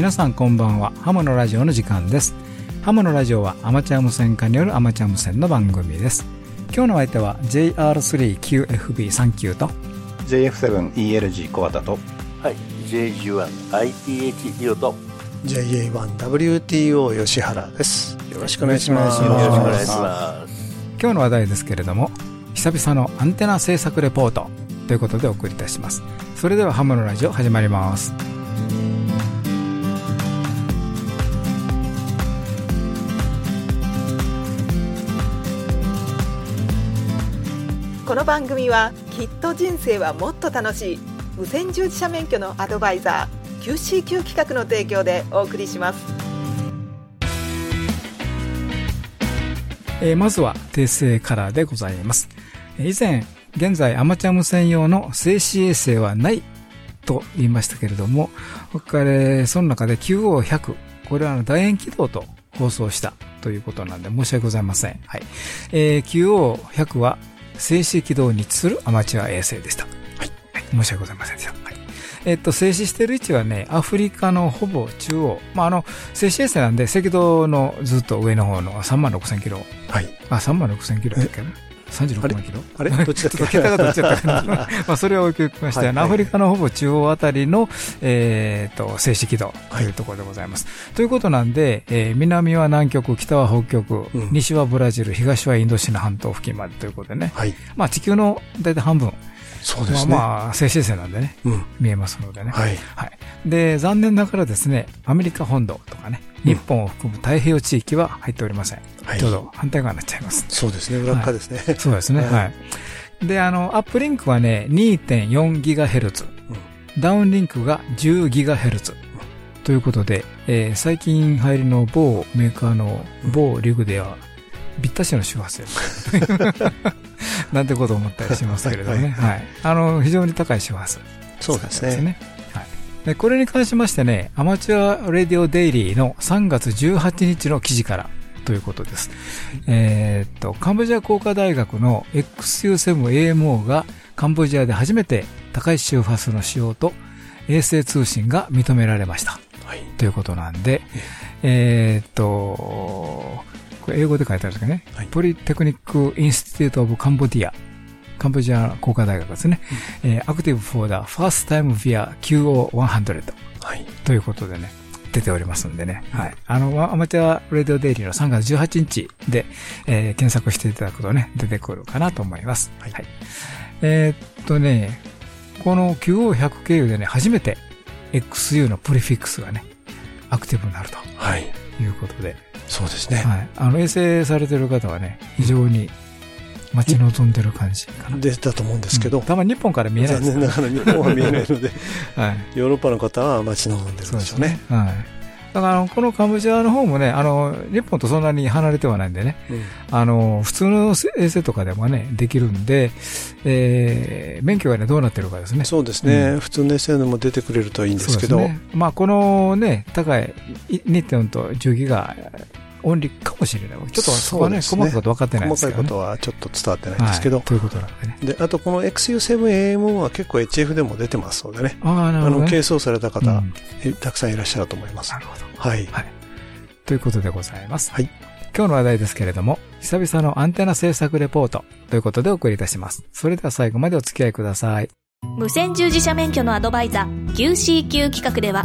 皆さんこんばんは。ハムのラジオの時間です。ハムのラジオはアマチュア無線化によるアマチュア無線の番組です。今日の相手は JR3QFB39 と。JF7ELG 小畑と。はい。JG1ITH リオと JA1WTO 吉原です。よろしくお願いします。よろしくお願いします。今日の話題ですけれども久々のアンテナ制作レポートということでお送りいたします。それではハムのラジオ始まりますこの番組はきっと人生はもっと楽しい無線従事者免許のアドバイザー QCQ 企画の提供でお送りしますえーまずは訂正カラーでございます。以前、現在アマチュア無線用の静止衛星はないと言いましたけれども、僕からその中で QO100、これはあの楕円軌道と放送したということなんで申し訳ございません。はい。えー QO100 は静止軌道に位置するアマチュア衛星でした。はい。申し訳ございませんでした。はい。えっと、静止している位置はね、アフリカのほぼ中央。まあ、あの、静止衛星なんで、赤道のずっと上の方の3万6千キロはい。あ、3万6千キロだっけな ?36 万キロ？あれ？どっちだっけ？桁がどっちだったかなまあ、それを置きまして、はいはいアフリカのほぼ中央あたりの、えっ、と、静止軌道というところでございます。ということなんで、えー南は南極、北は北極、うん西はブラジル、東はインドシナ半島付近までということでね。はい。まあ、地球の大体半分。そうですね。まあまあ、静止衛星なんでね、うん。見えますのでね。はい。はい。で、残念ながらですね、アメリカ本土とかね、日本を含む太平洋地域は入っておりません。はいちょうど反対側になっちゃいます。そうですね。裏側ですね。そうですね。はいはい。で、あの、アップリンクはね、2.4GHz。ダウンリンクが 10GHz。ということで、えー最近入りの某メーカーの某リグでは、ぴったしの周波数。なんてことを思ったりしますけれどもね。はいはい。あの、非常に高い周波数。そうですね。これに関しましてね、 Amateur Radio Daily の3月18日の記事からということです。えーっと、カンボジア工科大学の XU7AMO がカンボジアで初めて高い周波数の使用と衛星通信が認められました。はい。ということなんで、えーっと、これ英語で書いてあるんですけどね、はいポリテクニック・インスティテュート・オブ・カンボディア、カンボジア工科大学ですね、えー、Active for the First Time via QO100 はい。ということでね、出ておりますんでね、はい。あの、アマチュア・レディオ・デイリーの3月18日で、えー検索していただくとね、出てくるかなと思います。はいえーっとね、この QO100 経由でね、初めて XU のプリフィックスがね、アクティブになるとはい。いうことで、そうですね。はい。あの、衛星されてる方はね、非常に待ち望んでる感じかな。で、だと思うんですけどうん、たまに日本から見えない残ですから念ながら日本は見えないので、はい。ヨーロッパの方は待ち望んでるんでしょうね。。はい。だからこのカンボジアの方もね、あの、日本とそんなに離れてはないんでね、うんあの、普通の衛星とかでもね、できるんで、えー、免許がね、どうなってるかですね。そうですね。普通の SN も出てくれるといいんですけど、ね。まあ、このね、高いい2.4と10ギガ、オンリーかもしれない。ちょっとそこはね、そうですね細かいこと分かってないですけど、ね。細かいことはちょっと伝わってないんですけど、はいということなんでね。で、あとこの XU7AM は結構 HF でも出てますのでね、ああ、なるほど、あの、ね。軽装された方、うんえたくさんいらっしゃると思いますな。るほど。はい。はい。ということでございます。はい。今日の話題ですけれども、久々のアンテナ制作レポートということでお送りいたします。それでは最後までお付き合いください。無線従事者免許のアドバイザー QCQ 企画では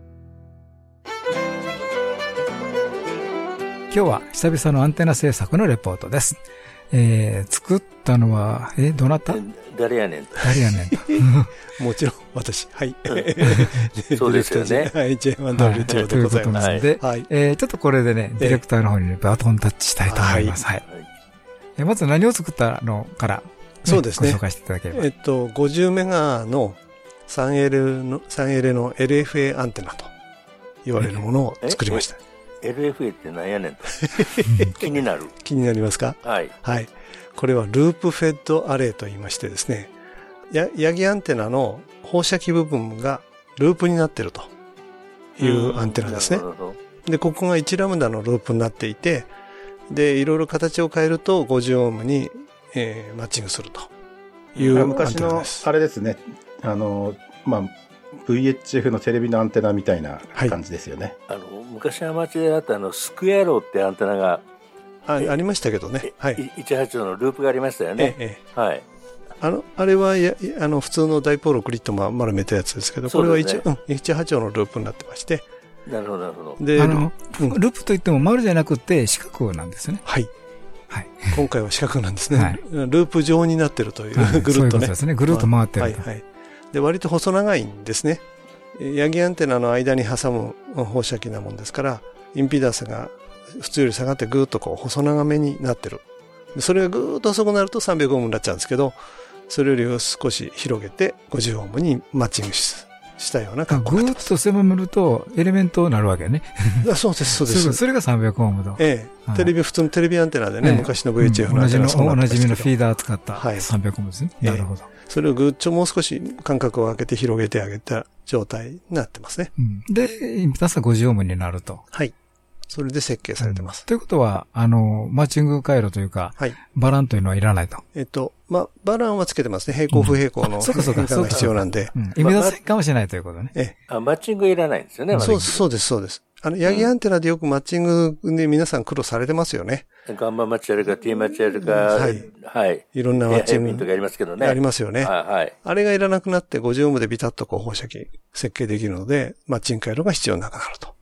今日は久々のアンテナ制作のレポートです。えー、作ったのは、え、どなた？誰やねんと。誰やねんと。もちろん、私。はい。そうですよねはい、J1W ということでございます。なんで、はい。えー、ちょっとこれでね、ディレクターの方にね、バトンタッチしたいと思います。はい。えまず何を作ったのから、そうですねご紹介していただければ。えっと、50メガの 3L の、3L の LFA アンテナと言われるものを作りました。LFA ってなんやねんと。気になる。気になりますか？はい。はい。これはループフェッドアレイと言いましてですね、や、ヤギアンテナの放射器部分がループになっているというアンテナですねな。るほど。で、ここが1ラムダのループになっていて、で、いろいろ形を変えると50オームに、えーマッチングするというアン昔のテナです。あれですね。あの、まあ、VHF のテレビのアンテナみたいな感じですよね。あの、昔アマチュアであったあの、スクエアローってアンテナが、あありましたけどね。はい。い18のループがありましたよえね。えええはい。あの、あれはや、あの、普通のダイポールクリットも丸めたやつですけど、これは一応、そうん、18のループになってまして、なるほど、なるほど。で、あの、うんループといっても丸じゃなくて四角なんですね。はい。はい。今回は四角なんですね。はいループ状になってるという、はいぐるっとねそういうことで。すね。ぐるっと回ってると。はいはい。で、割と細長いんですね。ヤギアンテナの間に挟む放射器なもんですから、インピダンスが普通より下がってぐーっとこう細長めになってる。でそれがぐーっと細くなると300オームになっちゃうんですけど、それより少し広げて50オームにマッチングししたような格好ぐーっと狭めるとエレメントになるわけね。そうです、そうです。それが300オームと。ええはいテレビ、普通のテレビアンテナでね、ええ昔の VHF のアンテナおなじみのフィーダー使ったはい300オームですね。ええなるほど。それをぐっちょもう少し間隔を空けて広げてあげた状態になってますね。うんで、インピタンスは50オームになると。はい。それで設計されてます。ということは、あの、マッチング回路というか、はい。バランというのはいらないと。えっと、まあ、バランはつけてますね。平行不平行のうかそうか変換が必要なんで。うん。意味出せかもしれないということね。えあ、マッチングいらないんですよね、え、そう、そうです、そうです。あの、ヤギアンテナでよくマッチングで皆さん苦労されてますよね。ガンママッチやるか T マッチやるか、はいはい。いろんなマッチングとかやりますけどね。ありますよね。はい、はい。あれがいらなくなって50オームでビタッとこう放射器設計できるので、マッチング回路が必要なくなると。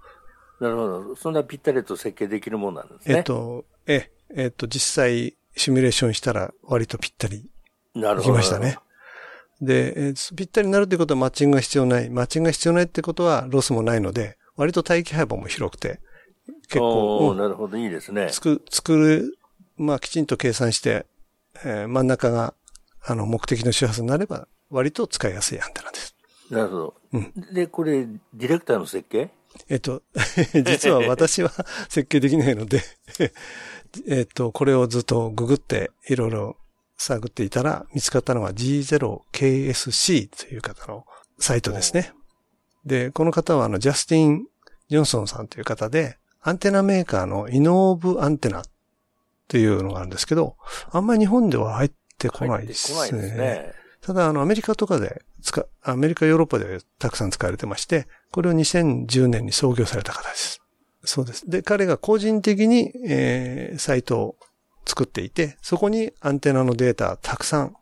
なるほど。そんなぴったりと設計できるもんなんですね。えっと、ええ、えっと、実際シミュレーションしたら割とぴったりなるほど。いきましたね。で、えーぴったりになるということはマッチングが必要ない。マッチングが必要ないってことはロスもないので、割と帯域配分も広くて、結構、なるほど、いいですね。つく、作る、まあきちんと計算して、えー真ん中が、あの、目的の周波数になれば、割と使いやすいアンテナです。なるほど。うんで、これ、ディレクターの設計えっと、実は私は設計できないので、えっと、これをずっとググっていろいろ探っていたら見つかったのが G0KSC という方のサイトですね。で、この方はあの、ジャスティン・ジョンソンさんという方で、アンテナメーカーのイノーブアンテナっていうのがあるんですけど、あんまり日本では入ってこないです入ってこないですね。ただ、あの、アメリカとかで使、アメリカ、ヨーロッパでたくさん使われてまして、これを2010年に創業された方です。そうです。で、彼が個人的に、えー、サイトを作っていて、そこにアンテナのデータたくさん、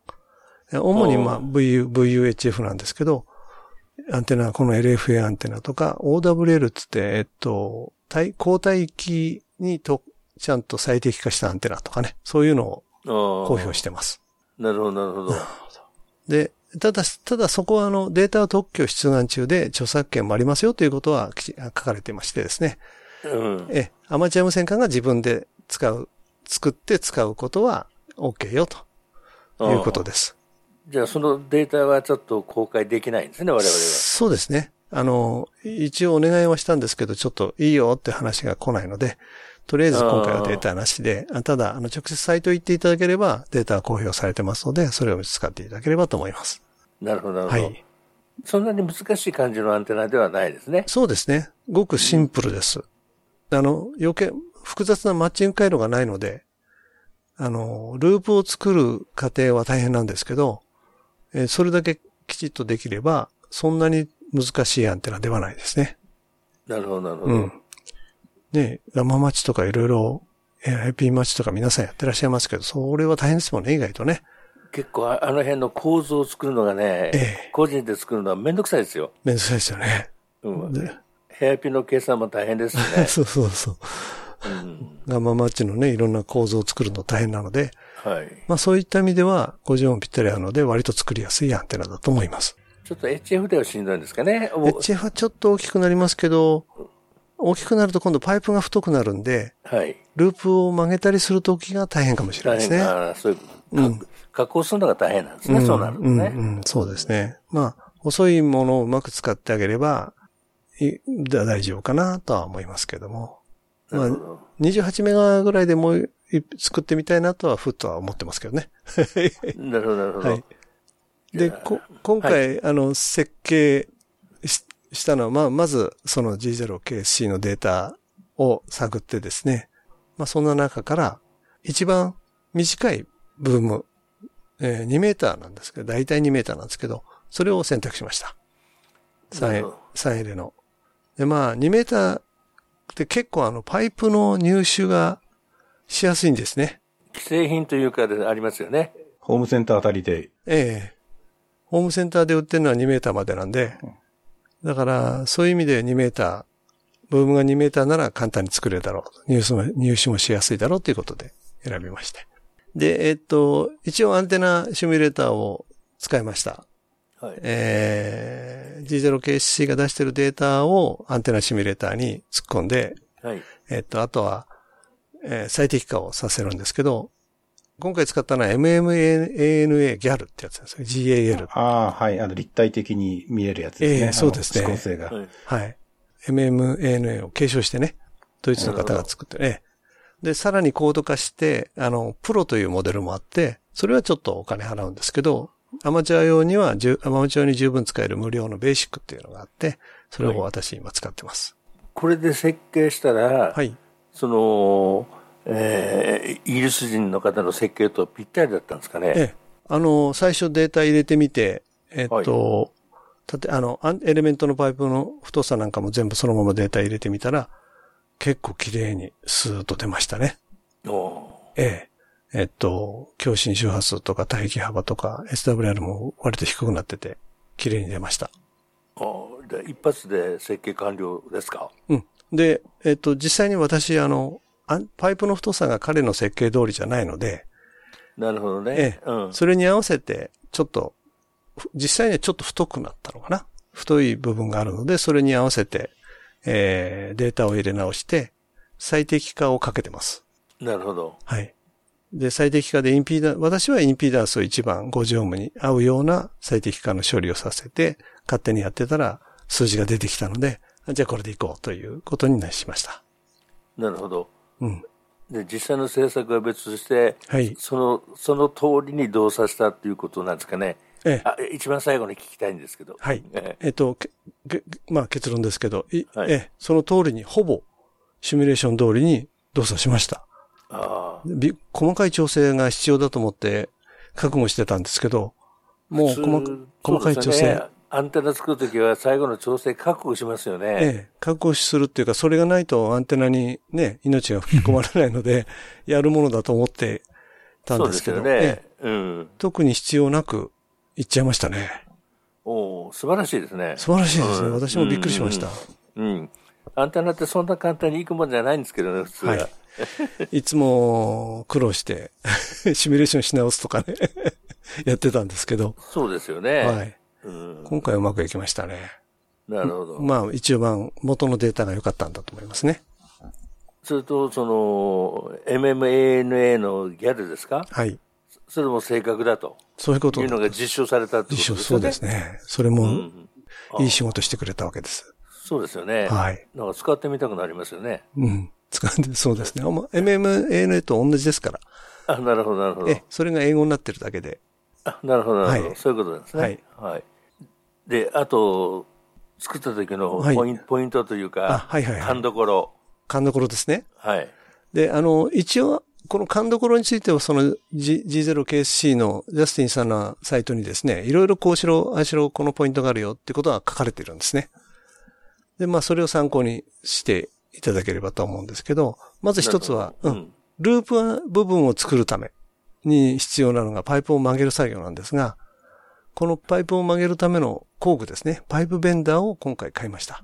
え主にまあお VU、VUHF なんですけど、アンテナ、この LFA アンテナとか、OWL つって、えっと、対、交帯域にと、ちゃんと最適化したアンテナとかね、そういうのを公公表してます。なるほど、なるほど。で、ただ、ただそこはあのデータは特許出願中で著作権もありますよということは書かれていましてですね。うん。え、アマチュア無線官が自分で使う、作って使うことは OK よということです。じゃあ、そのデータはちょっと公開できないんですね、我々は。そうですね。あの、一応お願いはしたんですけど、ちょっといいよって話が来ないので、とりあえず今回はデータなしで、あただ、あの、直接サイト行っていただければ、データは公表されてますので、それを使っていただければと思います。なるほど、なるほど。はい。そんなに難しい感じのアンテナではないですね。そうですね。ごくシンプルです。あの、余計、複雑なマッチング回路がないので、あの、ループを作る過程は大変なんですけど、えーそれだけきちっとできれば、そんなに難しいアンテナではないですね。なるほど、なるほど。うん。ねガママッチとかいろいろ、えー IP マッチとか皆さんやってらっしゃいますけど、それは大変ですもんね、意外とね。結構ああの辺の構造を作るのがね、ええ個人で作るのはめんどくさいですよ。めんどくさいですよね。うん。でヘアピンの計算も大変ですしね。そうそうそう。うん。ガママッチのね、いろんな構造を作るの大変なので、はい。まあそういった意味では50音ぴったりあるので割と作りやすいアンテナだと思います。ちょっと HF ではしんどいんですかね。お HF はちょっと大きくなりますけど、大きくなると今度パイプが太くなるんで、はい。ループを曲げたりするときが大変かもしれないですね。ああそういう、うんか加工するのが大変なんですね。そうなるとね。うん、うん、そうですね。まあ、細いものをうまく使ってあげれば、いだ大丈夫かなとは思いますけども。まあ、28メガぐらいでもう作ってみたいなとは、ふっとは思ってますけどね。なるほど、なるほど。はい。で、こ今回、はい、あの、設計ししたのは、まあ、まず、その G0KC のデータを探ってですね。まあ、そんな中から、一番短いブーム、えー、2メーターなんですけど、だいたい2メーターなんですけど、それを選択しました。3, 3エレの。で、まあ、2メーターって結構あの、パイプの入手がしやすいんですね。既製品というかでありますよね。ホームセンターあたりで。ええホームセンターで売ってるのは2メーターまでなんで、だから、そういう意味で2メーター、ブームが2メーターなら簡単に作れるだろう。入手も、入手もしやすいだろうということで選びまして。で、えっと、一応アンテナシミュレーターを使いました。はい、えー、G0KC が出してるデータをアンテナシミュレーターに突っ込んで、はい、えっと、あとは、えー、最適化をさせるんですけど、今回使ったのは MMANA ギャルってやつですね。GAL。ああ、はい。あの、立体的に見えるやつですね。ええー、そうですね。指向性が。はい。MMANA を継承してね、ドイツの方が作ってね。で、さらにコード化して、あの、プロというモデルもあって、それはちょっとお金払うんですけど、アマチュア用には、アマチュアに十分使える無料のベーシックっていうのがあって、それを私今使ってます。これで設計したら、はい。その、えー、イギリス人の方の設計とぴったりだったんですかね。ええ。あの、最初データ入れてみて、えっと、はい、て、あの、エレメントのパイプの太さなんかも全部そのままデータ入れてみたら、結構綺麗にスーッと出ましたね。おええ。えっと、共振周波数とか帯域幅とか SWR も割と低くなってて、綺麗に出ました。ああ、一発で設計完了ですか？うん。で、えっと、実際に私、あの、パイプの太さが彼の設計通りじゃないので、なるほどね。ええ、うん、それに合わせて、ちょっと、実際にはちょっと太くなったのかな？太い部分があるので、それに合わせて、えー、データを入れ直して、最適化をかけてます。なるほど。はい。で、最適化でインピーダンス、私はインピーダンスを1番50オームに合うような最適化の処理をさせて、勝手にやってたら数字が出てきたので、じゃあこれでいこうということになしました。なるほど。うん。で、実際の政策は別として、はい。その、その通りに動作したっていうことなんですかね。ええ。あ一番最後に聞きたいんですけど。はい。ええっと、まあ結論ですけど、はい、えその通りに、ほぼ、シミュレーション通りに動作しました。ああ。細かい調整が必要だと思って覚悟してたんですけど、もう細細かい調整。アンテナ作るときは最後の調整確保しますよね。ええ。確保するっていうか、それがないとアンテナにね、命が吹き込まれないので、やるものだと思ってたんですけど、ねええ、うん、特に必要なく行っちゃいましたね。お素晴らしいですね。素晴らしいですね。うん、私もびっくりしました、うん、うん。アンテナってそんな簡単に行くもんじゃないんですけどね、普通は。はい、いつも苦労して シミュレーションし直すとかね やってたんですけど。そうですよね。はい。今回うまくいきましたね。なるほど。まあ、一番元のデータが良かったんだと思いますね。それと、その、MMANA のギャルですか？はい。それも正確だと。そういうこというのが実証されたってことですね。実証、そうですね。それも、いい仕事してくれたわけです。そうですよね。はい。なんか使ってみたくなりますよね。うん。使って、そうですね。MMANA と同じですから。あ、なるほど、なるほど。え、それが英語になってるだけで。あ、なるほど、なるほど。はい、そういうことですね。はい。はい。で、あと、作った時のポイン,、ポイントというか、はいはいはい、勘どころ。勘どころですね。はい。で、あの、一応、この勘どころについては、その G、G0KSC のジャスティンさんのサイトにですね、いろいろこうしろ、ああしろ、このポイントがあるよってことは書かれているんですね。で、まあ、それを参考にしていただければと思うんですけど、まず一つは、うん、ループ部分を作るために必要なのがパイプを曲げる作業なんですが、このパイプを曲げるための工具ですね。パイプベンダーを今回買いました。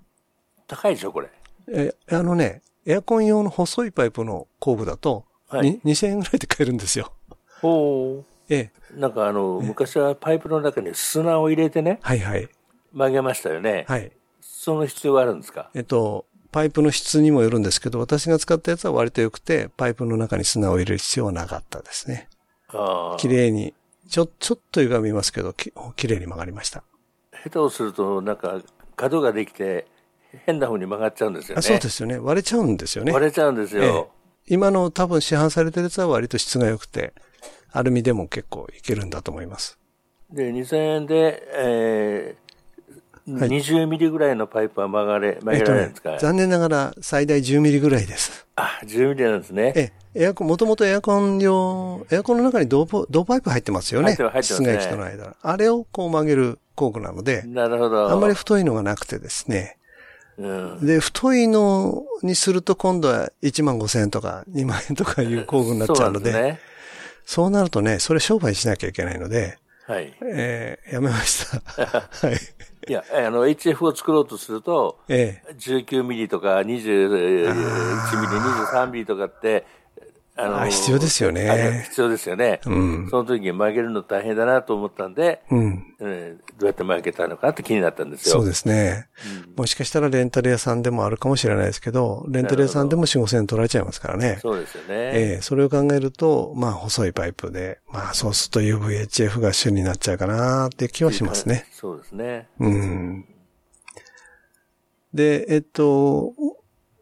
高いでしょ、これ。え、あのね、エアコン用の細いパイプの工具だと、はい、2000円ぐらいで買えるんですよ。ほう。ええ。なんかあの、昔はパイプの中に砂を入れてね。はいはい。曲げましたよね。はい。その必要があるんですか？えっと、パイプの質にもよるんですけど、私が使ったやつは割と良くて、パイプの中に砂を入れる必要はなかったですね。綺麗にちょ、ちょっと歪みますけど、き、綺麗に曲がりました。下手をすると、なんか、角ができて、変な風に曲がっちゃうんですよね。そうですよね。割れちゃうんですよね。割れちゃうんですよ。えー、今の多分市販されてるやつは割と質が良くて、アルミでも結構いけるんだと思います。で、2000円で、えー、20ミリぐらいのパイプは曲がれ、曲げられるんですか、ね、残念ながら最大10ミリぐらいです。あ、10ミリなんですね。えエアコン、もともとエアコン用、エアコンの中に銅銅パイプ入ってますよね。入ってます、室外機との間。あれをこう曲げる工具なので。なるほど。あんまり太いのがなくてですね。うん、で、太いのにすると今度は1万5千円とか2万円とかいう工具になっちゃうので。そうね、そうなるとね、それ商売しなきゃいけないので。はい。えー、やめました。はい。いや、あの、HF を作ろうとすると、ええ、19ミリとか21ミリ、23ミリとかって、あの、必要ですよね。必要ですよね。うん。その時に曲げるの大変だなと思ったんで、うん。えー、どうやって曲げたのかって気になったんですよ。そうですね。うん、もしかしたらレンタル屋さんでもあるかもしれないですけど、レンタル屋さんでも4、5千円取られちゃいますからね。そうですよね。ええー、それを考えると、まあ、細いパイプで、まあ、そうすると UVHF が主になっちゃうかなって気はしますね。そうですね。うん。で、えっと、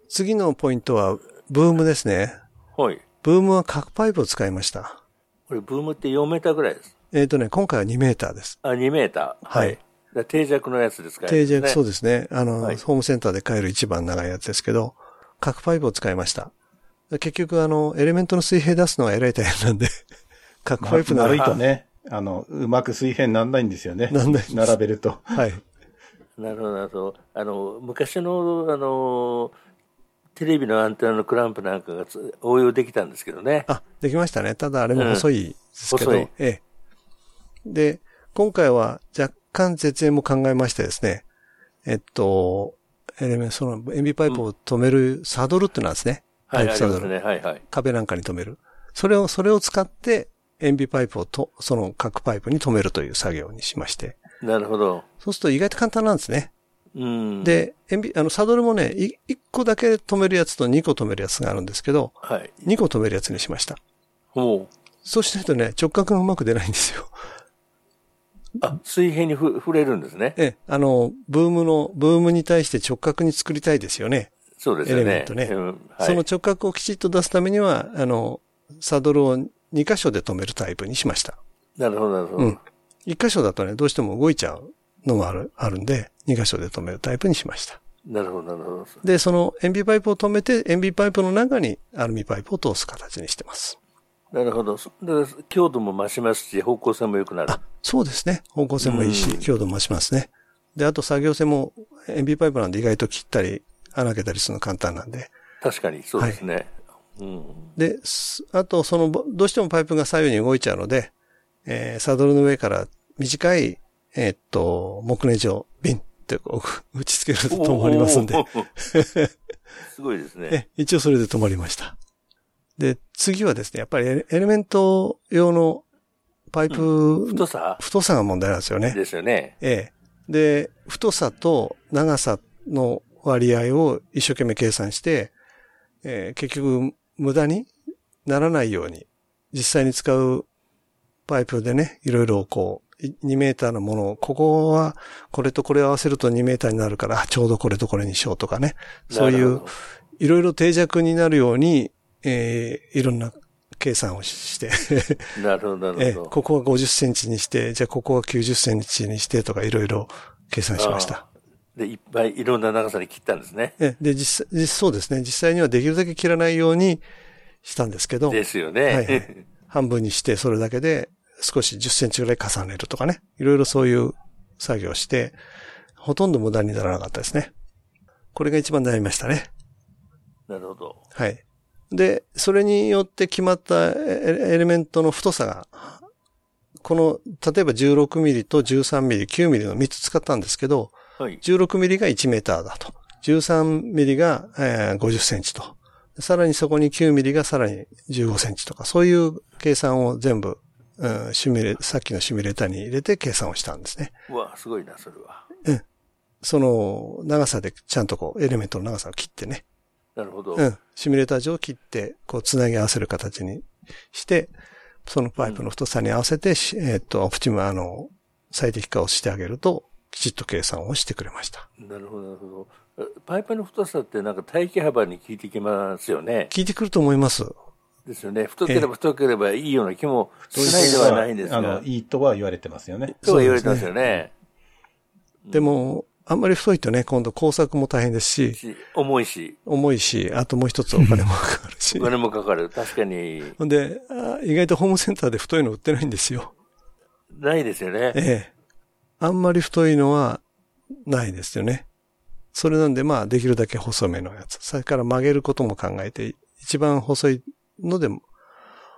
次のポイントは、ブームですね。はい。ブームは角パイプを使いました。これ、ブームって4メーターぐらいです。えっ、ー、とね、今回は2メーターです。あ、2メーター。はい。はい、定着のやつですかね。定着、そうですね。あの、はい、ホームセンターで買える一番長いやつですけど、角パイプを使いました。結局、あの、エレメントの水平出すのはえらい大変なんで、角パイプなら。いとね、あの、うまく水平なんないんですよね。なんない。並べると。はい。なるほど、なるほど。あの、昔の、あの、テレビのアンテナのクランプなんかが応用できたんですけどね。あ、できましたね。ただあれも細いですけど。うん、細い。ええ。で、今回は若干絶縁も考えましてですね。えっと、エレメンその塩ビパイプを止めるサドルってのはですね。うん、パイプサドル。はい、ね、はいはい。壁なんかに止める。それを、それを使って、塩ビパイプをと、その角パイプに止めるという作業にしまして。なるほど。そうすると意外と簡単なんですね。うん、で、あの、サドルもね、1個だけ止めるやつと2個止めるやつがあるんですけど、はい。2個止めるやつにしました。ほう。そうしないとね、直角がうまく出ないんですよ。あ、水平にふ触れるんですね。ええ、あの、ブームの、ブームに対して直角に作りたいですよね。そうですね。エレメントね。うんはい、その直角をきちっと出すためには、あの、サドルを2箇所で止めるタイプにしました。なるほど、なるほど。うん。1箇所だとね、どうしても動いちゃうのもある、あるんで、2箇所で止めるタイプにしました。なるほど、なるほど。で、その塩ビパイプを止めて、塩ビパイプの中にアルミパイプを通す形にしてます。なるほど。強度も増しますし、方向性も良くなる。そうですね。方向性もいいし、強度も増しますね。で、あと作業性も塩ビパイプなんで意外と切ったり、穴開けたりするの簡単なんで。確かに、そうですね。はいうん、で、あと、その、どうしてもパイプが左右に動いちゃうので、えー、サドルの上から短いえー、っと、木ネジをビンってこう打ち付けると止まりますんで。すごいですね。一応それで止まりました。で、次はですね、やっぱりエレメント用のパイプ、うん、太さ？太さが問題なんですよね。ですよね。ええ。で、太さと長さの割合を一生懸命計算して、えー、結局無駄にならないように、実際に使うパイプでね、いろいろこう、2メーターのものを、ここはこれとこれを合わせると2メーターになるから、ちょうどこれとこれにしようとかね。そういう、いろいろ定着になるように、えー、いろんな計算をして なるほど、なるほど。ここは50センチにして、じゃあここは90センチにしてとかいろいろ計算しました。で、いっぱいいろんな長さに切ったんですね。え、で、実際、そうですね。実際にはできるだけ切らないようにしたんですけど。ですよね。はい、はい、半分にして、それだけで、少し10センチぐらい重ねるとかね。いろいろそういう作業して、ほとんど無駄にならなかったですね。これが一番悩みましたね。なるほど。はい。で、それによって決まったエレメントの太さが、この、例えば16ミリと13ミリ、9ミリの3つ使ったんですけど、はい、16ミリが1メーターだと。13ミリが、えー、50センチと。さらにそこに9ミリがさらに15センチとか、そういう計算を全部うん、シミュレ、さっきのシミュレーターに入れて計算をしたんですね。うわ、すごいな、それは。うん。その、長さでちゃんとこう、エレメントの長さを切ってね。なるほど。うん。シミュレーター上切って、こう、つなぎ合わせる形にして、そのパイプの太さに合わせて、うん、えっ、と、オプチム、あの、最適化をしてあげると、きちっと計算をしてくれました。なるほど、なるほど。パイプの太さってなんか待機幅に効いてきますよね。効いてくると思います。ですよね。太ければ太ければいいような気もしないではないんですが。あの、いいとは言われてますよね。とは言われてますよね。でも、あんまり太いとね、今度工作も大変ですし。重いし。重いし、あともう一つお金もかかるし。お金もかかる。確かに。ほんで、意外とホームセンターで太いの売ってないんですよ。ないですよね。ええ。あんまり太いのはないですよね。それなんで、まあ、できるだけ細めのやつ。それから曲げることも考えて、一番細いのでも、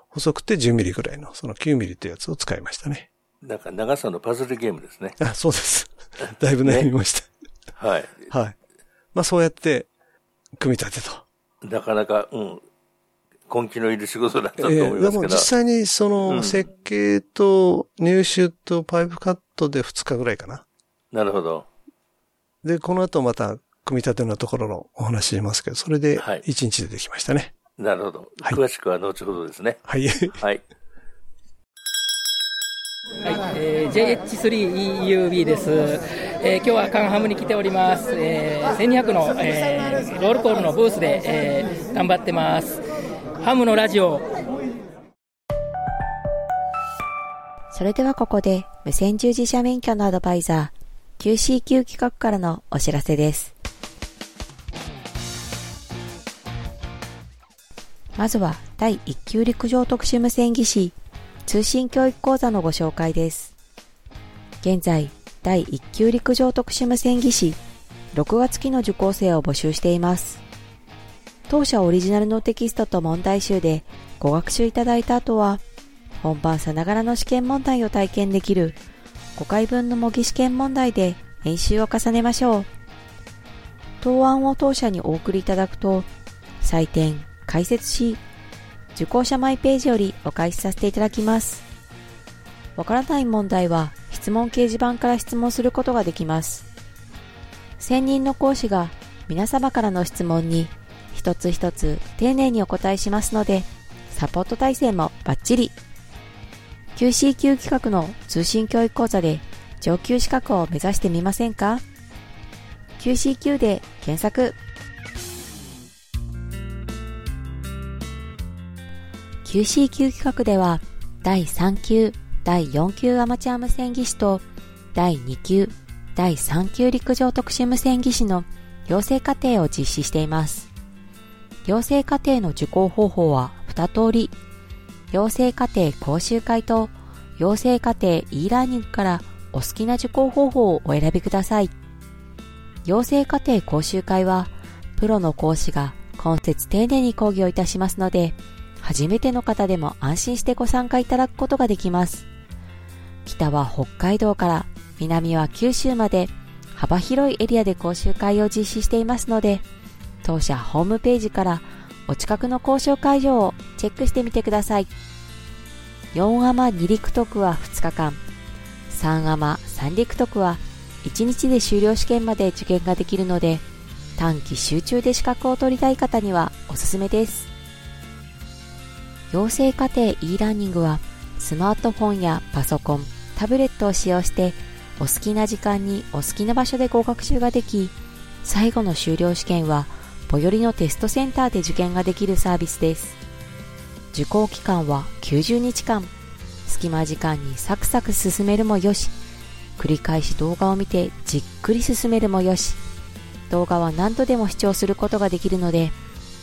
細くて10ミリぐらいの、その9ミリってやつを使いましたね。なんか長さのパズルゲームですね。あ、そうです。だいぶ悩みました。はい。はい。まあそうやって、組み立てと。なかなか、うん。根気のいる仕事だったと思いますけど。えー、でも実際にその設計と入手とパイプカットで2日ぐらいかな。なるほど。で、この後また組み立てのところのお話しますけど、それで1日でできましたね。はい、なるほど。詳しくは後ほどですね。はい。はい。はい、えー、JH3EUB です、えー、今日はカンハムに来ております、えー、1200の、えー、ロールコールのブースで、えー、頑張ってますハムのラジオそれではここで無線従事者免許のアドバイザー QCQ 企画からのお知らせですまずは第1級陸上特殊無線技師通信教育講座のご紹介です。現在、第1級陸上特殊無線技師6月期の受講生を募集しています。当社オリジナルのテキストと問題集でご学習いただいた後は、本番さながらの試験問題を体験できる5回分の模擬試験問題で演習を重ねましょう。答案を当社にお送りいただくと、採点、解説し、受講者マイページよりお返しさせていただきます。わからない問題は質問掲示板から質問することができます。専任の講師が皆様からの質問に一つ一つ丁寧にお答えしますので、サポート体制もバッチリ。QCQ 企画の通信教育講座で上級資格を目指してみませんか ?QCQ で検索。QCQ 企画では第3級、第4級アマチュア無線技師と第2級、第3級陸上特殊無線技師の養成課程を実施しています。養成課程の受講方法は2通り、養成課程講習会と養成課程 e ラーニングからお好きな受講方法をお選びください。養成課程講習会は、プロの講師が今節丁寧に講義をいたしますので、初めての方でも安心してご参加いただくことができます。北は北海道から南は九州まで幅広いエリアで講習会を実施していますので、当社ホームページからお近くの交渉会場をチェックしてみてください。4アマ2陸徳は2日間、3アマ3陸徳は1日で修了試験まで受験ができるので、短期集中で資格を取りたい方にはおすすめです。養成課程 e ラーニングはスマートフォンやパソコン、タブレットを使用してお好きな時間にお好きな場所でご学習ができ最後の修了試験は最寄りのテストセンターで受験ができるサービスです。受講期間は90日間。隙間時間にサクサク進めるもよし。繰り返し動画を見てじっくり進めるもよし。動画は何度でも視聴することができるので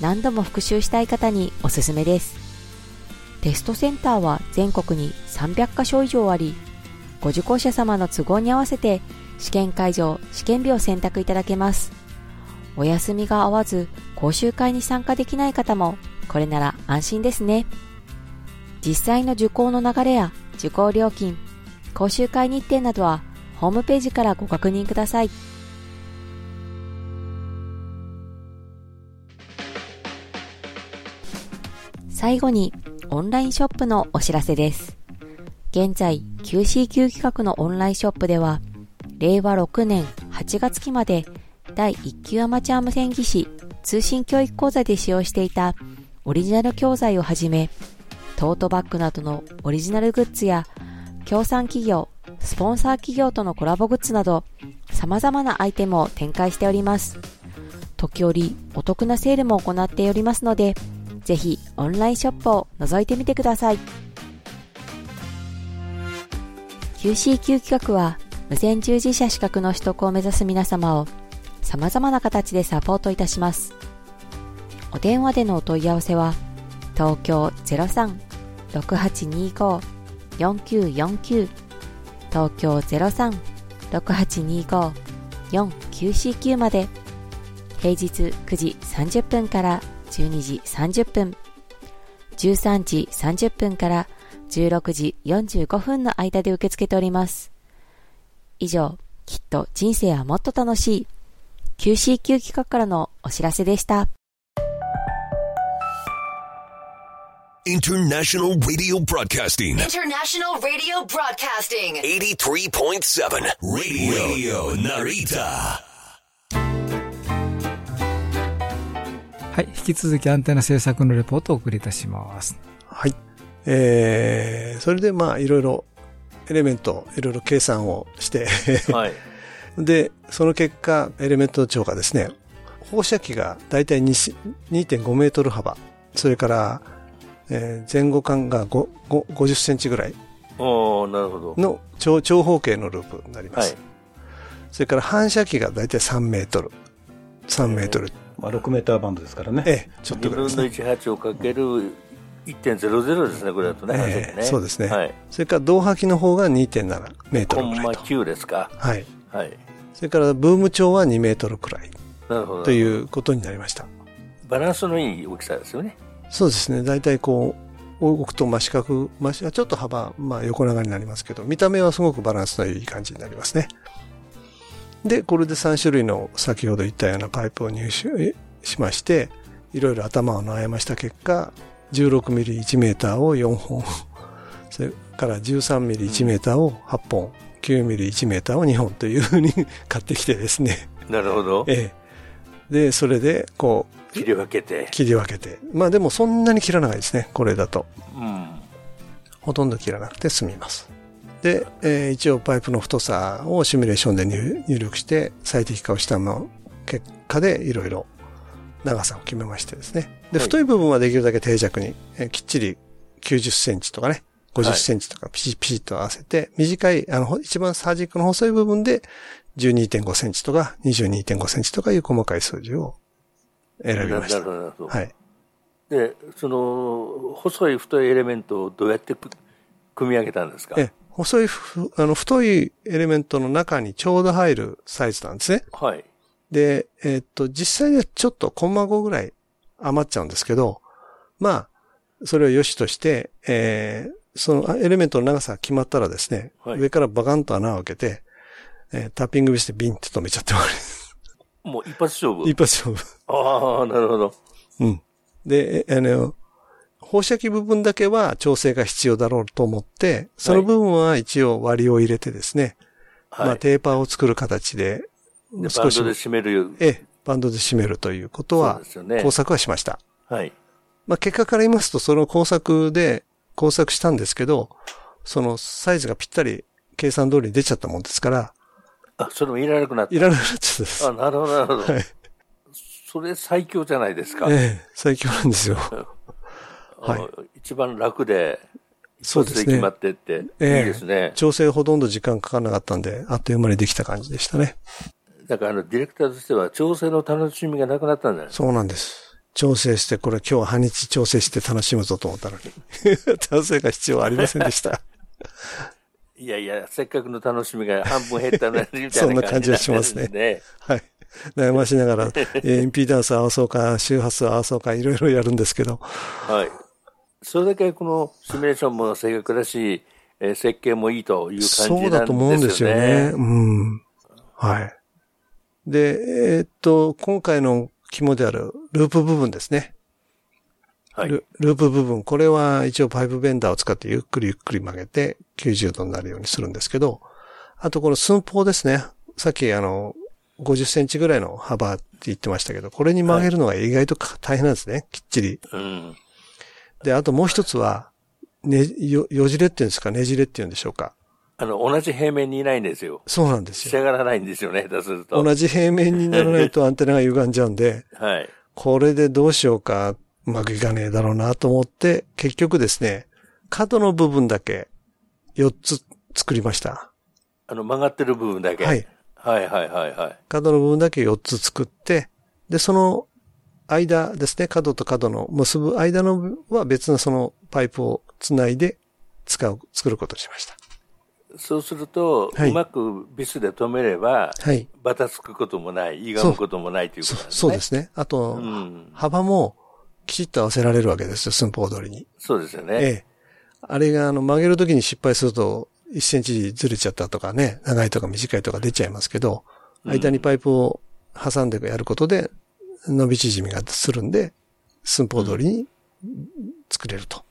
何度も復習したい方におすすめです。テストセンターは全国に300カ所以上あり、ご受講者様の都合に合わせて試験会場、試験日を選択いただけます。お休みが合わず講習会に参加できない方もこれなら安心ですね。実際の受講の流れや受講料金、講習会日程などはホームページからご確認ください。最後にオンラインショップのお知らせです。現在、QCQ 企画のオンラインショップでは、令和6年8月期まで第1級アマチュア無線技師通信教育講座で使用していたオリジナル教材をはじめ、トートバッグなどのオリジナルグッズや、協賛企業、スポンサー企業とのコラボグッズなど、様々なアイテムを展開しております。時折お得なセールも行っておりますので、ぜひオンラインショップを覗いてみてください。QCQ 企画は無線従事者資格の取得を目指す皆様を様々な形でサポートいたします。お電話でのお問い合わせは東京03-6825-4949東京03-6825-4949まで平日9時30分から12時30分。13時30分から16時45分の間で受け付けております。以上きっと人生はもっと楽しい。QCQ 企画からのお知らせでした。インターナショナル・ラディオ・ブロードカスティングインターナショナル・ラディオ・ブロードカスティング83.7ラディオ・ナリタはい。引き続きアンテナ制作のレポートをお送りいたします。はい。えー、それでまあいろいろエレメント、いろいろ計算をしてはい。で、その結果、エレメント長がですね、放射器がだいたい2.5メートル幅、それから、えー、前後間が5 50センチぐらいの長長方形のループになります。はい、それから反射器がだいたい3メートル。3メートル。まあ、6メーターバンドですからね。ええ、ちょっとぐらいですね。2分の18をかける1.00ですね、これだとね。ええねそうですね。はい。それから銅波器の方が2.7メートルぐらいと。コンマ9ですか？はい。はい。それからブーム長は2メートルくらい。なるほど。ということになりました。バランスのいい大きさですよね。そうですね。大体こう、動くと真四角、真四ちょっと幅、まあ横長になりますけど、見た目はすごくバランスのいい感じになりますね。で、これで3種類の先ほど言ったようなパイプを入手しまして、いろいろ頭を悩ました結果、16ミリ1メーターを4本、それから13ミリ1メーターを8本、9ミリ1メーターを2本というふうに 買ってきてですね。なるほど。ええ。で、それで、こう。切り分けて。切り分けて。まあでもそんなに切らないですね、これだと。うん。ほとんど切らなくて済みます。で、えー、一応パイプの太さをシミュレーションで入力して最適化をしたの結果でいろいろ長さを決めましてですね。で、はい、太い部分はできるだけ定着に、えー、きっちり90センチとかね、50センチとかピシッピシッと合わせて、短い、あの、一番サージックの細い部分で12.5センチとか22.5センチとかいう細かい数字を選びました。なるほど、なるほど。はい。で、その、細い太いエレメントをどうやって組み上げたんですか？え、細い、あの、太いエレメントの中にちょうど入るサイズなんですね。はい。で、えー、っと、実際にはちょっとコンマ5ぐらい余っちゃうんですけど、まあ、それを良しとして、えー、そのエレメントの長さが決まったらですね、はい、上からバカンと穴を開けて、えー、タッピングしてビンって止めちゃって終わりもう一発勝負一発勝負。ああ、なるほど。うん。で、あの、放射器部分だけは調整が必要だろうと思って、その部分は一応割りを入れてですね、はい、まあテーパーを作る形で、少し。バンドで締める。ええ、バンドで締めるということは、ね、工作はしました。はい。まあ結果から言いますと、その工作で、工作したんですけど、そのサイズがぴったり計算通りに出ちゃったもんですから、あ、それもいらなくなった。いらなくなっちゃったあ、なるほど、なるほど。はい。それ最強じゃないですか。ええ、最強なんですよ。はい。一番楽で、そうですね。決まってって、ええ、いいですね。調整ほとんど時間かからなかったんで、あっという間にできた感じでしたね。だからあの、ディレクターとしては調整の楽しみがなくなったんだよ。そうなんです。調整して、これ今日は半日調整して楽しむぞと思ったのに。調整が必要ありませんでした。いやいや、せっかくの楽しみが半分減ったのに、みたいなそんな感じがしますね。はい。悩ましながら、インピーダンス合わそうか、周波数合わそうか、いろいろやるんですけど。はい。それだけこのシミュレーションも正確だし、えー、設計もいいという感じなんですよね。そうだと思うんですよね。うん。はい。で、えー、っと、今回の肝であるループ部分ですね。はいル。ループ部分、これは一応パイプベンダーを使ってゆっくりゆっくり曲げて90度になるようにするんですけど、あとこの寸法ですね。さっきあの、50センチぐらいの幅って言ってましたけど、これに曲げるのが意外と大変なんですね。はい、きっちり。うん。で、あともう一つは、ね、よ、よじれっていうんですか、ねじれっていうんでしょうか？あの、同じ平面にいないんですよ。そうなんですよ。仕上がらないんですよね、出すると。同じ平面にならないとアンテナが歪んじゃうんで、はい。これでどうしようか、うまくいかねえだろうなと思って、結局ですね、角の部分だけ4つ作りました。あの、曲がってる部分だけ。はい。はいはいはいはい。角の部分だけ4つ作って、で、その間ですね、角と角の結ぶ間のは別のそのパイプをつないで使う、作ることにしました。そうすると、はい、うまくビスで止めれば、はい。バタつくこともない、歪むこともないということですね。そうですね。あと、うん、幅もきちっと合わせられるわけですよ、寸法通りに。そうですよね。ええ。あれが、あの、曲げるときに失敗すると、1センチずれちゃったとかね、長いとか短いとか出ちゃいますけど、間にパイプを挟んでやることで、伸び縮みがするんで、寸法通りに作れると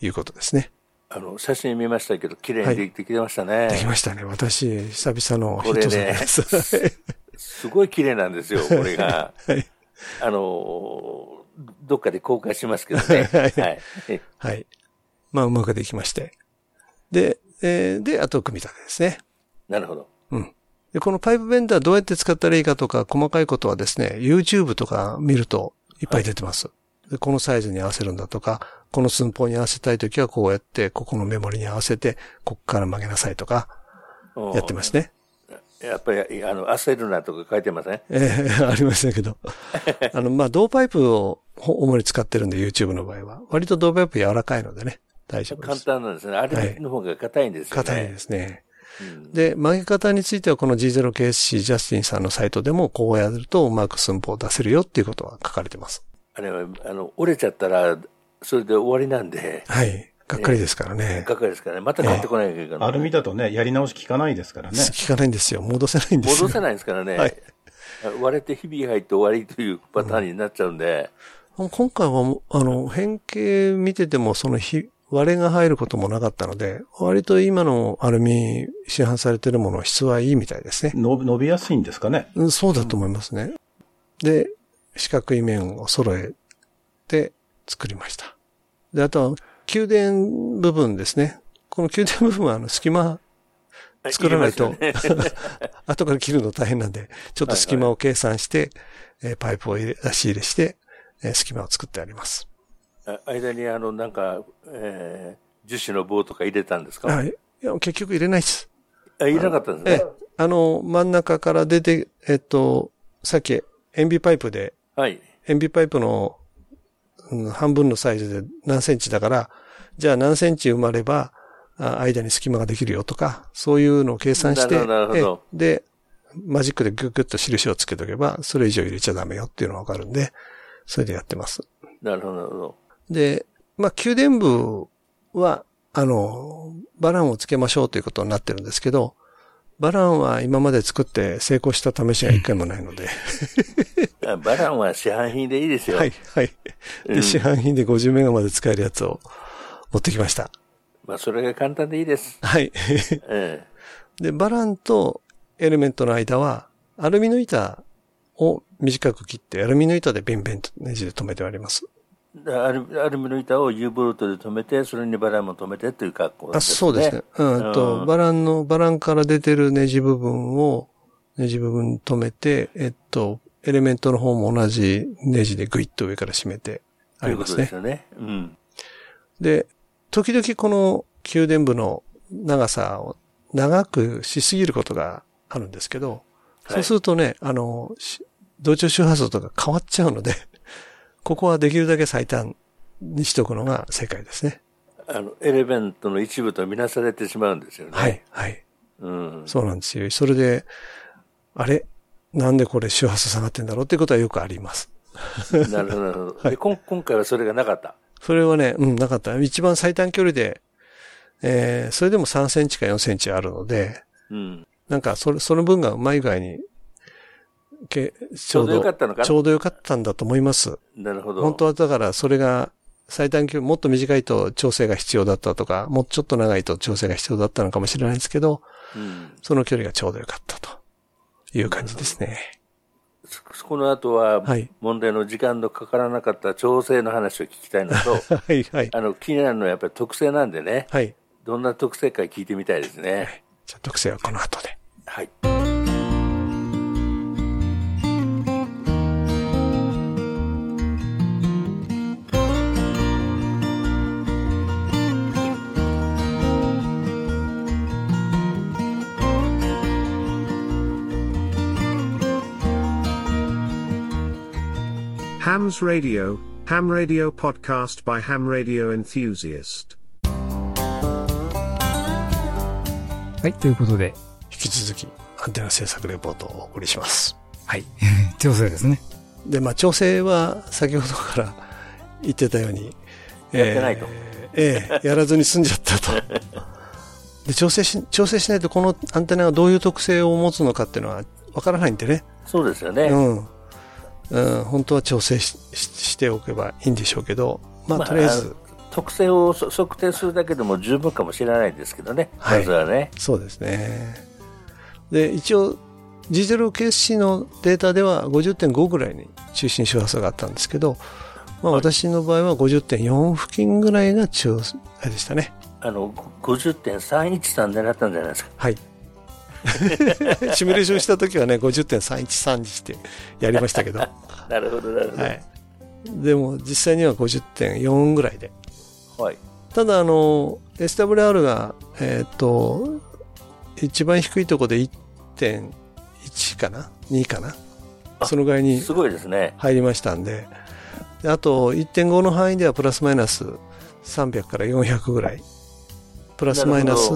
いうことですね。あの、写真見ましたけど、綺麗にできてきましたね、はい。できましたね。私、久々のヒットね、すごい綺麗なんですよ、これが。はい、あの、どっかで公開しますけどね。はい。はい。はい。まあ、うまくできまして。で、えー、で、あと組み立てですね。なるほど。うん。で、このパイプベンダーどうやって使ったらいいかとか、細かいことはですね、YouTube とか見るといっぱい出てます。はい、でこのサイズに合わせるんだとか、この寸法に合わせたいときはこうやって、ここのメモリに合わせて、ここから曲げなさいとか、やってますね。やっぱり、あの、焦るなとか書いてません？ええー、ありませんけど。あの、まあ、銅パイプを主に使ってるんで、YouTube の場合は。割と銅パイプ柔らかいのでね。大丈夫です。簡単なんですね。あれの方が硬いんですよね。硬、はい、いですね。で、曲げ方についてはこの G0KSC ジャスティンさんのサイトでもこうやるとうまく寸法を出せるよっていうことは書かれてます。あれは、あの、折れちゃったら、それで終わりなんで。はい。がっかりですからね。がっかりですからね。また買ってこないといけない。アルミだとね、やり直し効かないですからね。効かないんですよ。戻せないんですよ。戻せないんですからね。はい。割れてひびが入って終わりというパターンになっちゃうんで。うん、今回は、あの、変形見てても、そのひ、割れが入ることもなかったので、割と今のアルミ市販されてるもの質はいいみたいですね。伸びやすいんですかね、うん、そうだと思いますね。で、四角い面を揃えて作りました。で、あとは、宮殿部分ですね。この宮殿部分はあの隙間作らないと、ね、後から切るの大変なんで、ちょっと隙間を計算して、はいはい、パイプを入れ出し入れして、隙間を作ってあります。間にあの、なんか、えー、樹脂の棒とか入れたんですか？はい。いや、結局入れないです。あ、入れなかったんですね。え、あの、真ん中から出て、えっと、さっき、塩ビパイプで、はい。塩ビパイプの、うん、半分のサイズで何センチだから、じゃあ何センチ埋まれば、間に隙間ができるよとか、そういうのを計算して、なるほどで、マジックでグッグッと印をつけとけば、それ以上入れちゃダメよっていうのがわかるんで、それでやってます。なるほど、なるほど。で、まあ、宮殿部は、あの、バランをつけましょうということになってるんですけど、バランは今まで作って成功した試しが一回もないのでバランは市販品でいいですよ。はい、はい。で、うん、市販品で50メガまで使えるやつを持ってきました。まあ、それが簡単でいいです。はい。ええ、で、バランとエレメントの間は、アルミの板を短く切って、アルミの板でベンベンとネジで留めてあります。アルアルミの板を U ボルトで止めて、それにバランも止めてという格好ですね。あ、そうですね。うんと、バランの、バランから出てるネジ部分を、ネジ部分止めて、えっと、エレメントの方も同じネジでグイッと上から締めてありますね。そうですよね。うん。で、時々この宮殿部の長さを長くしすぎることがあるんですけど、そうするとね、あの、同調周波数とか変わっちゃうのでここはできるだけ最短にしておくのが正解ですね。あの、エレメントの一部とみなされてしまうんですよね。はい、はい。うん。そうなんですよ。それで、あれ？なんでこれ周波数下がってんだろうっていうことはよくあります。なるほど、なるほど。はい、今回はそれがなかった。それはね、うん、なかった。一番最短距離で、えー、それでも3センチか4センチあるので、うん。なんか、それ、その分がうまい具合にけちょうどよかったのかちょうどよかったんだと思います。なるほど。本当はだからそれが最短距離もっと短いと調整が必要だったとか、もうちょっと長いと調整が必要だったのかもしれないですけど、うん、その距離がちょうどよかったという感じですね。この後は、問題の時間のかからなかった調整の話を聞きたいのと、はいはい。あの、気になるのはやっぱり特性なんでね、はい。どんな特性か聞いてみたいですね。じゃあ、特性はこの後で。はい。Ham's Radio, Ham Radio Podcast by Ham Radio Enthusiast. はい、ということで。引き続き、アンテナ制作レポートをお送りします。はい。調整ですね。で、まあ、調整は先ほどから言ってたように、やってないと。ええええ、やらずに済んじゃったと。で、調整し、調整しないとこのアンテナがどういう特性を持つのかっていうのはわからないんでね。そうですよね。うん。うん、本当は調整ししておけばいいんでしょうけど、まあ、まあ、とりあえず。特性を測定するだけでも十分かもしれないですけどね、はい、まずはね。そうですね。で、一応、G0KC のデータでは50.5ぐらいに中心周波数があったんですけど、まあ、私の場合は50.4付近ぐらいが中、あれでしたね。あの、50.313狙ったんじゃないですか。はい。シミュレーションした時はね、50.313にしてやりましたけど。なるほど、なるほど。はい。でも、実際には50.4ぐらいで。はい。ただ、あの、SWR が、えっ、ー、と、一番低いところで1.1かな ?2 かな？そのぐらいに。すごいですね。入りましたんで。であと、1.5の範囲ではプラスマイナス300から400ぐらい。プラスマイナス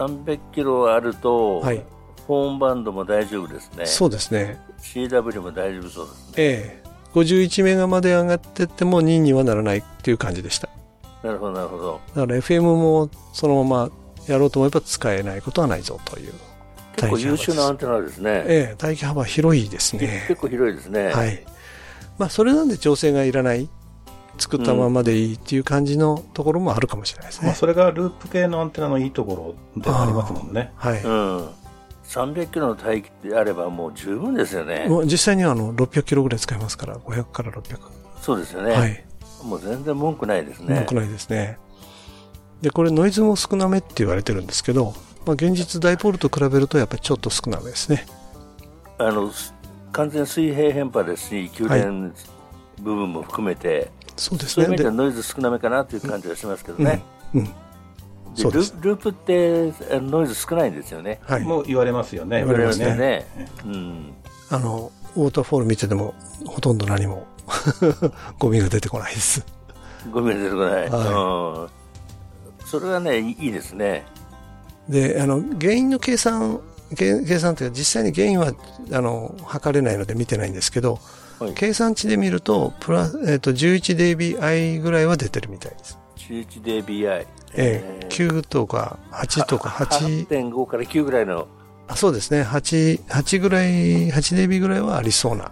300キロあると、はい、フォーンバンドも大丈夫ですね。そうですね。CW も大丈夫そうですね。ええ51メガまで上がってっても2にはならないっていう感じでした。なるほど、なるほど。だから FM もそのままやろうと思えば使えないことはないぞという。結構優秀なアンテナですね。ええ、帯域幅広いですね。結構広いですね。はい。まあ、それなんで調整がいらない。作ったままでいいっていう感じのところもあるかもしれないですね。まあ、それがループ系のアンテナのいいところでありますもんね。はい。うん。300キロの帯域であればもう十分ですよね。実際にはあの600キロぐらい使いますから、500から600。そうですよね。はい。もう全然文句ないですね。文句ないですね。で、これノイズも少なめって言われてるんですけど、まあ、現実ダイポールと比べるとやっぱりちょっと少なめですね。あの、完全水平変波ですし、宮殿部分も含めて、そうですね。そういう意味ではノイズ少なめかなという感じはしますけどね。うん。うんループってノイズ少ないんですよね。はい。もう言われますよね。言われますね。ねうん。あの、ウォーターフォール見てても、ほとんど何も ゴミが出てこないです。ゴミが出てこない。はい、それはね、いいですね。で、あの、原因の計算、計算というか、実際に原因は、あの、測れないので見てないんですけど、計算値で見ると、プラ、えっ、ー、と、11dBi ぐらいは出てるみたいです。11dBi。ええー、9とか8とか8。8.5から9ぐらいの。あそうですね。8、8ぐらい、8dB ぐらいはありそうな。あ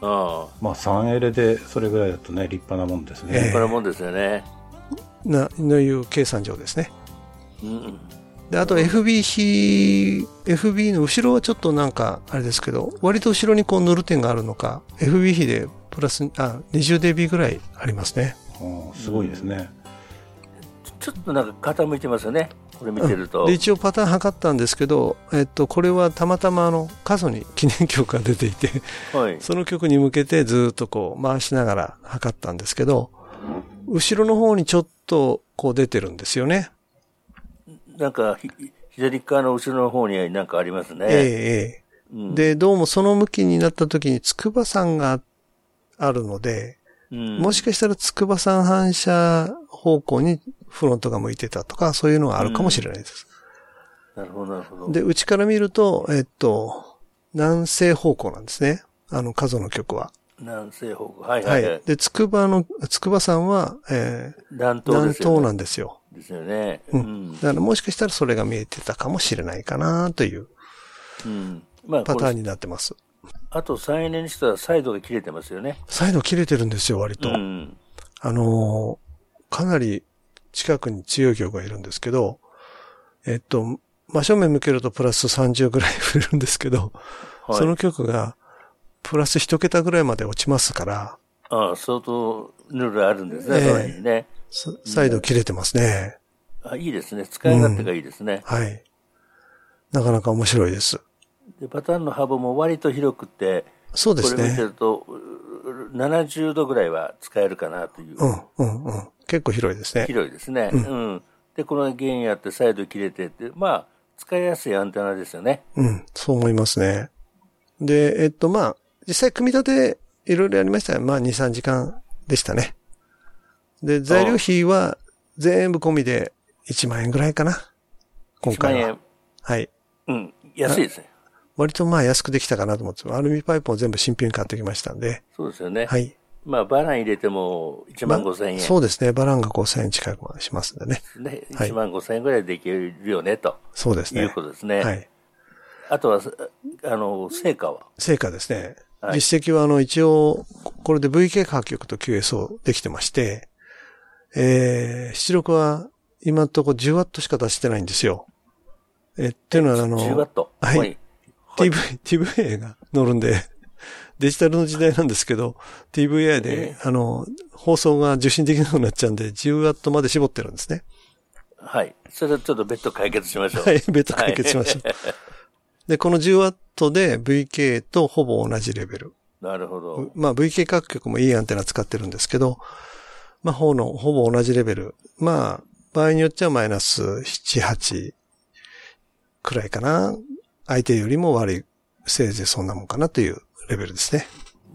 あ。まあ 3L でそれぐらいだとね、立派なもんですね。立派なもんですよね。な、のいう計算上ですね。うん。で、あと FB 比、FB の後ろはちょっとなんか、あれですけど、割と後ろにこう塗る点があるのか、FB 比でプラス、あ、20dB ぐらいありますね。すごいですね、ちょっとなんか傾いてますよね。これ見てると。で、一応パターン測ったんですけど、えっと、これはたまたまあの、過疎に 記念曲が出ていて、はい、その曲に向けてずっとこう回しながら測ったんですけど、後ろの方にちょっとこう出てるんですよね。なんか、左側の後ろの方になんかありますね。ええええ、うん、で、どうもその向きになった時に筑波山があるので、うん、もしかしたら筑波山反射方向にフロントが向いてたとか、そういうのがあるかもしれないです。うん、なるほど、なるほど。で、内から見ると、えっと、南西方向なんですね。あの、数の曲は。南西方向。はいはい、はい、で、筑波の、筑波山は、えー、南東、ね、南東なんですよ。ですよね。うん。だからもしかしたらそれが見えてたかもしれないかなという、うん。まあ、パターンになってます。あと再燃にしたらサイドが切れてますよね。サイド切れてるんですよ、割と。うん、あのー、かなり近くに強い曲がいるんですけど、えっと、真正面向けるとプラス30ぐらい振るんですけど、はい、その曲がプラス一桁ぐらいまで落ちますから。ああ、相当ルールあるんですね、えー、にね。サイド切れてますね。あ、いいですね。使い勝手がいいですね。うん、はい。なかなか面白いです。でパターンの幅も割と広くて、そうですね。これ見てると、70度ぐらいは使えるかなという。うん、うん、うん。結構広いですね。広いですね。うん。うん、で、この原因あって再度切れてて、まあ、使いやすいアンテナですよね。うん、そう思いますね。で、えっと、まあ、実際組み立ていろいろやりましたよ。まあ、2、3時間でしたね。で、材料費は全部込みで1万円ぐらいかな。今回は。1万円。はい。うん。安いですね。割とまあ安くできたかなと思って、アルミパイプも全部新品買ってきましたんで。そうですよね。はい。まあ、バラン入れても1万5千円、まそうですね。バランが5千円近くまでしますんでね。ね。1万5千円ぐらいできるよね、と。そうですね。いうことですね。はい。あとは、あの、成果は？成果ですね。はい、実績は、あの、一応、これで VK 価格と QSO できてまして、えー、出力は今のところ10ワットしか出してないんですよ。え、っていうのは、あの、10ワット？はい。TV、TVA が乗るんで、デジタルの時代なんですけど、TVA で、あの、放送が受信できなくなっちゃうんで、10ワットまで絞ってるんですね。はい。それでちょっと別途解決しましょう。はい、別途解決しましょう。はい、で、この10ワットで VK とほぼ同じレベル。なるほど。まあ VK 各局もいいアンテナ使ってるんですけど、まあほの、ほぼ同じレベル。まあ、場合によっちゃマイナス7、8くらいかな。相手よりも悪い、せいぜいそんなもんかなというレベルですね。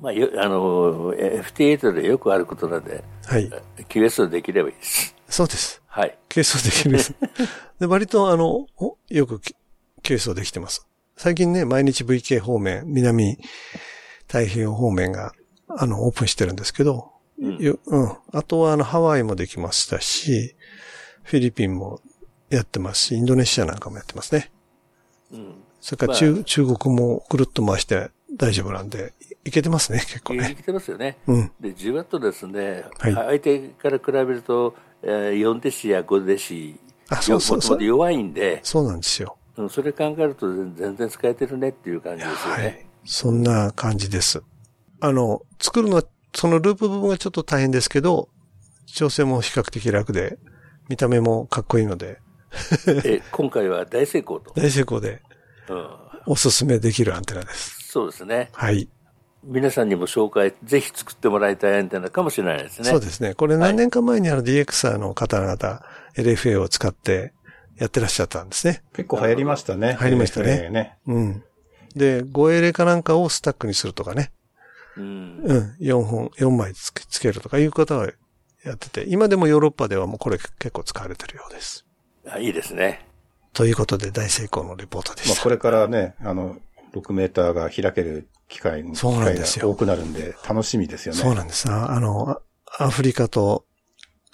まあ、あの、FT8 でよくあることなんで、はい。QS できればいいです。そうです。はい。QS できるです。で、割とあの、よく QS できてます。最近ね、毎日 VK 方面、南太平洋方面が、あの、オープンしてるんですけど、うん。うん、あとは、あの、ハワイもできましたし、フィリピンもやってますし、インドネシアなんかもやってますね。うん。それから中、まあ、中国もくるっと回して大丈夫なんで、いけてますね、結構ね。いけてますよね。うん。で、10ワットですね、はい、相手から比べると、えー、4デシや5デシ、あ、そうそうそう。弱いんで。そうなんですよ。うん、それ考えると全然使えてるねっていう感じですよね。はい。そんな感じです。あの、作るのは、そのループ部分がちょっと大変ですけど、調整も比較的楽で、見た目もかっこいいので。え、今回は大成功と。大成功で。うん。おすすめできるアンテナです。そうですね。はい。皆さんにも紹介、ぜひ作ってもらいたいアンテナかもしれないですね。そうですね。これ何年か前にある DXR の方々、LFA を使ってやってらっしゃったんですね。結構流行りましたね。流行りましたね。ねうん。で、5エレかなんかをスタックにするとかね。うん。うん。4本、4枚つけつけるとかいう方はやってて、今でもヨーロッパではもうこれ結構使われてるようです。あいいですね。ということで大成功のレポートでした。まあこれからね、あの、6メーターが開ける機会が多くなるんで、楽しみですよね。そうなんです。あの、アフリカと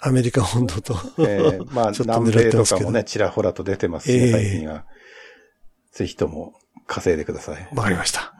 アメリカ本土とえー、まあ、南米とかもね、ちらほらと出てますね、最近は。ぜひとも稼いでください。わかりました。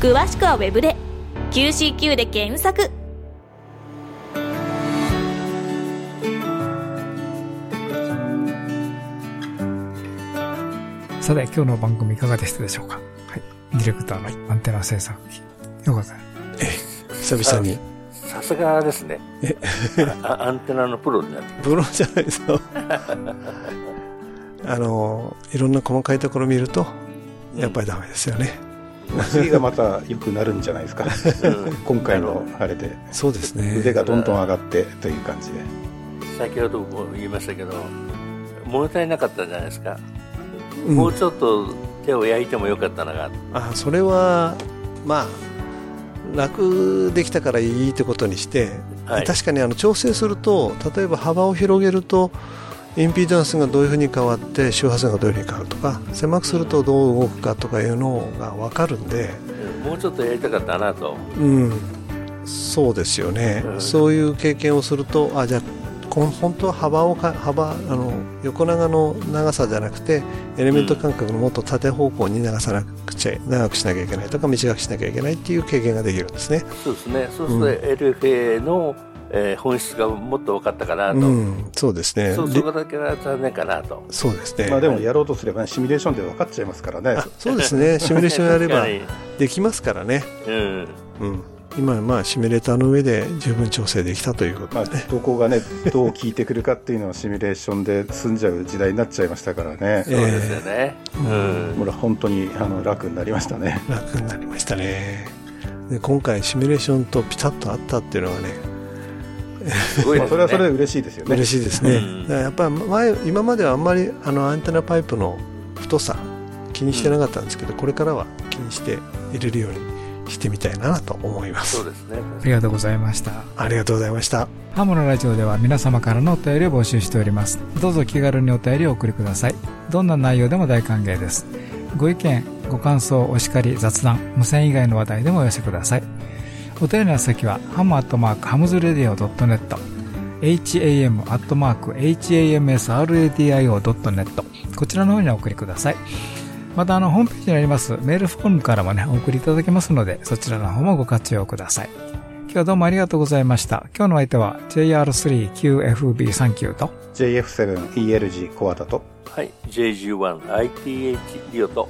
詳しくはウェブで QCQ で検索さて、今日の番組いかがでしたでしょうか？はい。ディレクターのアンテナ制作機。よかったええ、久々に。さすがですね。えアンテナのプロになってプロじゃないですか。あの、いろんな細かいところ見ると、やっぱりダメですよね。次がまた良くなるんじゃないですか。今回のあれで。そうですね。腕がどんどん上がってという感じで。先ほども言いましたけど、物足りなかったんじゃないですか。もうちょっと手を焼いてもよかったのがあそれはまあ楽できたからいいってことにして、はい、確かにあの調整すると例えば幅を広げるとインピーダンスがどういうふうに変わって周波数がどういうふうに変わるとか狭くするとどう動くかとかいうのが分かるんで。もうちょっとやりたかったなとう。ん。そうですよね、うん、そういう経験をするとあじゃあ本当は幅をか幅あの横長の長さじゃなくてエレメント間隔のもっと縦方向に長さなくちゃ長くしなきゃいけないとか短くしなきゃいけないっていう経験ができるんですね。そうですね。そうすると LFA の、えー、本質がもっと分かったかなと、うん、そうですね。そうそこだけは残念かなとそうですね。まあでもやろうとすれば、ね、シミュレーションで分かっちゃいますからね。そうですね。シミュレーションやればできますからね。うん、うん。今まあシミュレーターの上で十分調整できたということで、ね、まあ、どこがね どう効いてくるかっていうのはシミュレーションで済んじゃう時代になっちゃいましたからね。そうですよね、うん、これ本当にあの楽になりましたね。楽になりましたね。で今回シミュレーションとピタッとあったっていうのはねすごい、ね、まあそれはそれで嬉しいですよね。嬉しいですね、うん、やっぱり前今まではあんまりあのアンテナパイプの太さ気にしてなかったんですけど、うん、これからは気にして入れるようにしてみたいなと思います。そうですね。ありがとうございました。ありがとうございました。ハムのラジオでは皆様からのお便りを募集しております。どうぞ気軽にお便りをお送りください。どんな内容でも大歓迎です。ご意見ご感想お叱り雑談無線以外の話題でもお寄せくださいお便りの先はハムアットマークハムズレディオ .net ham アットマーク hamsradio.net こちらの方にお送りくださいまたあのホームページにありますメールフォームからもね、お送りいただけますので、そちらの方もご活用ください。今日はどうもありがとうございました。今日の相手は JR3QFB39 と JF7ELG コアタとはい、JG1ITH リオと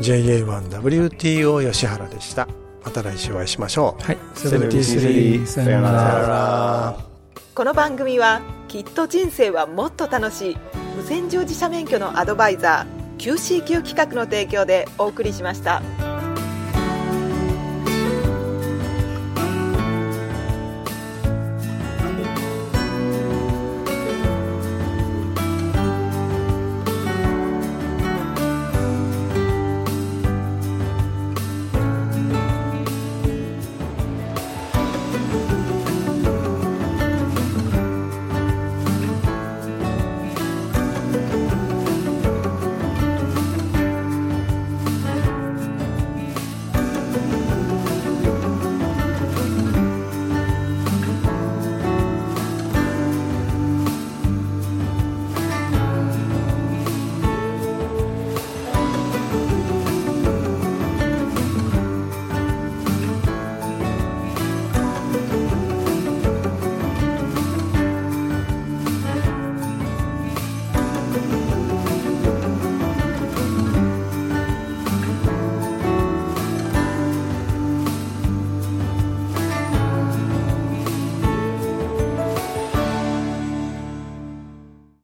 JA1WTO 吉原でした。また来週お会いしましょう。はい、73さよなら。この番組はきっと人生はもっと楽しい無線乗自社免許のアドバイザー QCQ 企画の提供でお送りしました。